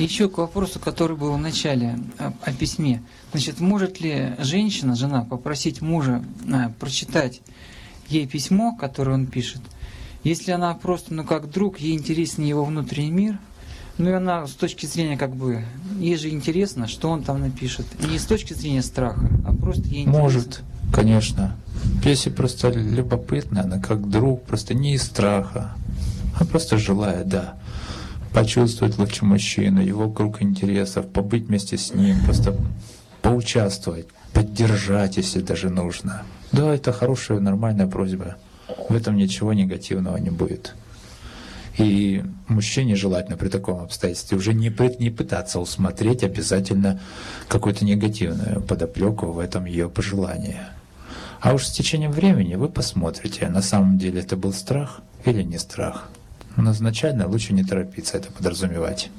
Еще к вопросу, который был в начале о, о письме. Значит, может ли женщина, жена, попросить мужа а, прочитать ей письмо, которое он пишет, если она просто, ну как друг, ей интересен его внутренний мир, ну и она с точки зрения как бы, ей же интересно, что он там напишет. Не с точки зрения страха, а просто ей интересно. Может, конечно. Если просто любопытно, она как друг, просто не из страха, а просто желая, да, почувствовать лучше мужчину, его круг интересов, побыть вместе с ним, просто поучаствовать, поддержать, если даже нужно. Да, это хорошая, нормальная просьба. В этом ничего негативного не будет. И мужчине желательно при таком обстоятельстве уже не, не пытаться усмотреть обязательно какую-то негативную подоплеку в этом ее пожелании. А уж с течением времени вы посмотрите, на самом деле это был страх или не страх. Но лучше не торопиться это подразумевать.